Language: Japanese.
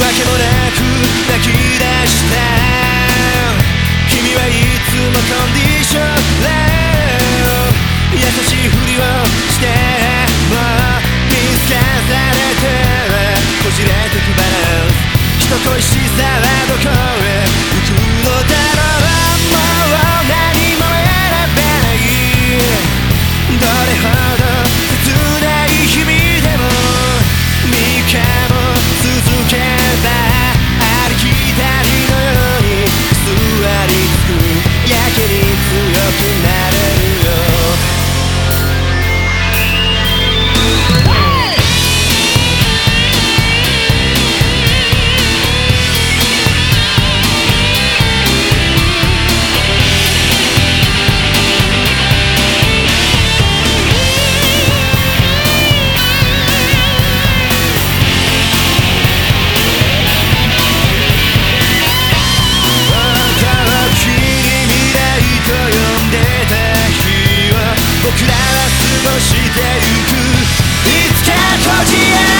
わけもなく泣き出した君はいつもコンディションで優しいふりをして。も見透かされてこじれてくバランス人恋しさはどこへ。行くのだ。過ごしてゆく。いつか閉じ合う